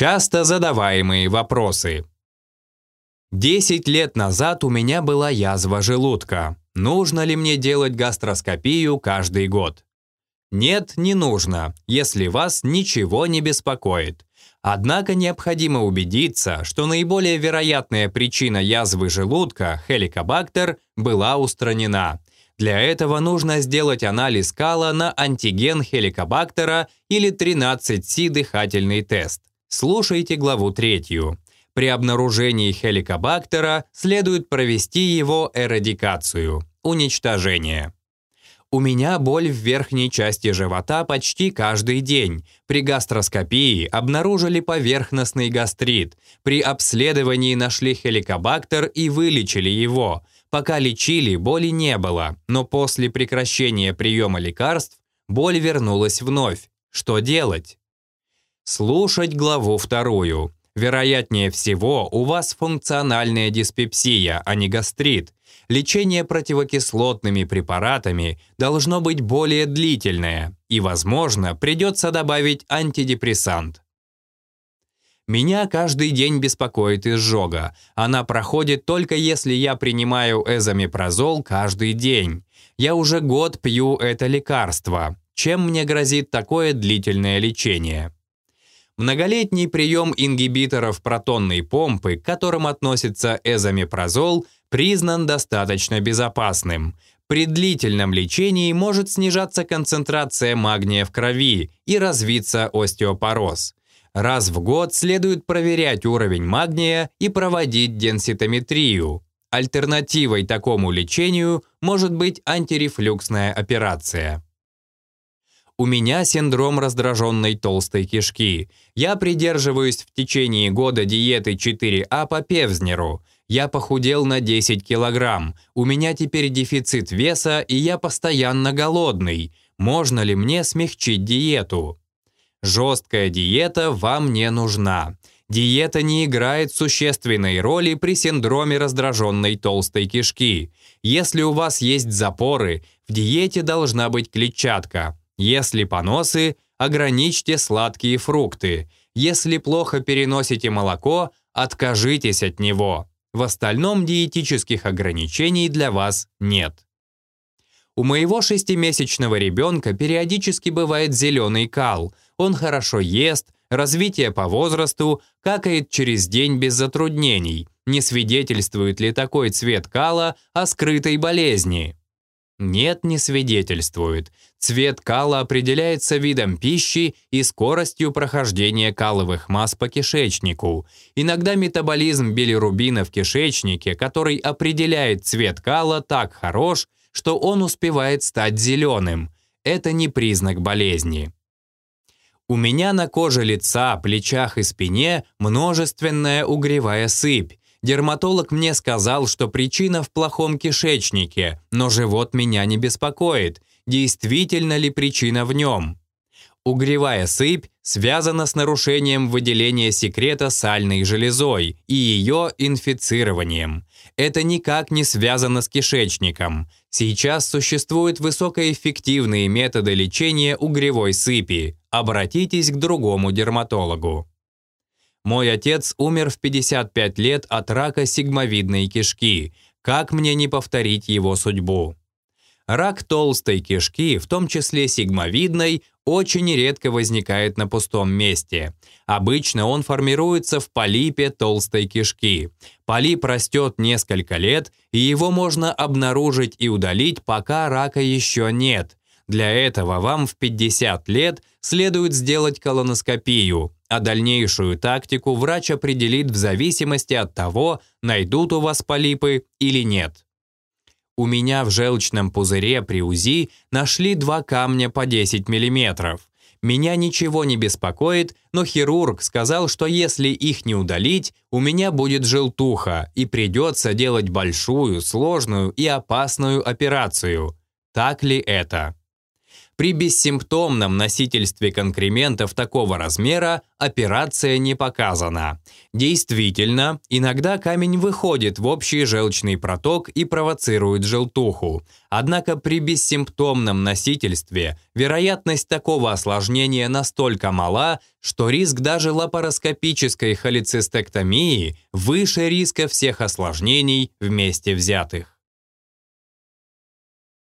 Часто задаваемые вопросы. 10 лет назад у меня была язва желудка. Нужно ли мне делать гастроскопию каждый год? Нет, не нужно, если вас ничего не беспокоит. Однако необходимо убедиться, что наиболее вероятная причина язвы желудка, хеликобактер, была устранена. Для этого нужно сделать анализ кала на антиген хеликобактера или 13С дыхательный тест. Слушайте главу третью. При обнаружении хеликобактера следует провести его эрадикацию, уничтожение. У меня боль в верхней части живота почти каждый день. При гастроскопии обнаружили поверхностный гастрит. При обследовании нашли хеликобактер и вылечили его. Пока лечили, боли не было, но после прекращения приема лекарств боль вернулась вновь. Что делать? Слушать главу вторую. Вероятнее всего, у вас функциональная диспепсия, а не гастрит. Лечение противокислотными препаратами должно быть более длительное, и, возможно, придется добавить антидепрессант. Меня каждый день беспокоит изжога. Она проходит только если я принимаю эзомепразол каждый день. Я уже год пью это лекарство. Чем мне грозит такое длительное лечение? Многолетний прием ингибиторов протонной помпы, к которым относится эзомепразол, признан достаточно безопасным. При длительном лечении может снижаться концентрация магния в крови и развиться остеопороз. Раз в год следует проверять уровень магния и проводить денситометрию. Альтернативой такому лечению может быть антирефлюксная операция. У меня синдром раздраженной толстой кишки. Я придерживаюсь в течение года диеты 4А по Певзнеру. Я похудел на 10 килограмм. У меня теперь дефицит веса, и я постоянно голодный. Можно ли мне смягчить диету? Жесткая диета вам не нужна. Диета не играет существенной роли при синдроме раздраженной толстой кишки. Если у вас есть запоры, в диете должна быть клетчатка. Если поносы, ограничьте сладкие фрукты. Если плохо переносите молоко, откажитесь от него. В остальном диетических ограничений для вас нет. У моего шестимесячного ребенка периодически бывает зеленый кал. Он хорошо ест, развитие по возрасту, какает через день без затруднений. Не свидетельствует ли такой цвет кала о скрытой болезни? Нет, не свидетельствует. Цвет кала определяется видом пищи и скоростью прохождения каловых масс по кишечнику. Иногда метаболизм билирубина в кишечнике, который определяет цвет кала, так хорош, что он успевает стать зеленым. Это не признак болезни. У меня на коже лица, плечах и спине множественная угревая сыпь, Дерматолог мне сказал, что причина в плохом кишечнике, но живот меня не беспокоит. Действительно ли причина в нем? Угревая сыпь связана с нарушением выделения секрета сальной железой и ее инфицированием. Это никак не связано с кишечником. Сейчас существуют высокоэффективные методы лечения угревой сыпи. Обратитесь к другому дерматологу. Мой отец умер в 55 лет от рака сигмовидной кишки. Как мне не повторить его судьбу? Рак толстой кишки, в том числе сигмовидной, очень редко возникает на пустом месте. Обычно он формируется в полипе толстой кишки. Полип растет несколько лет, и его можно обнаружить и удалить, пока рака еще нет. Для этого вам в 50 лет следует сделать колоноскопию, а дальнейшую тактику врач определит в зависимости от того, найдут у вас полипы или нет. У меня в желчном пузыре при УЗИ нашли два камня по 10 мм. Меня ничего не беспокоит, но хирург сказал, что если их не удалить, у меня будет желтуха и придется делать большую, сложную и опасную операцию. Так ли это? При бессимптомном носительстве конкрементов такого размера операция не показана. Действительно, иногда камень выходит в общий желчный проток и провоцирует желтуху. Однако при бессимптомном носительстве вероятность такого осложнения настолько мала, что риск даже лапароскопической холецистектомии выше риска всех осложнений вместе взятых.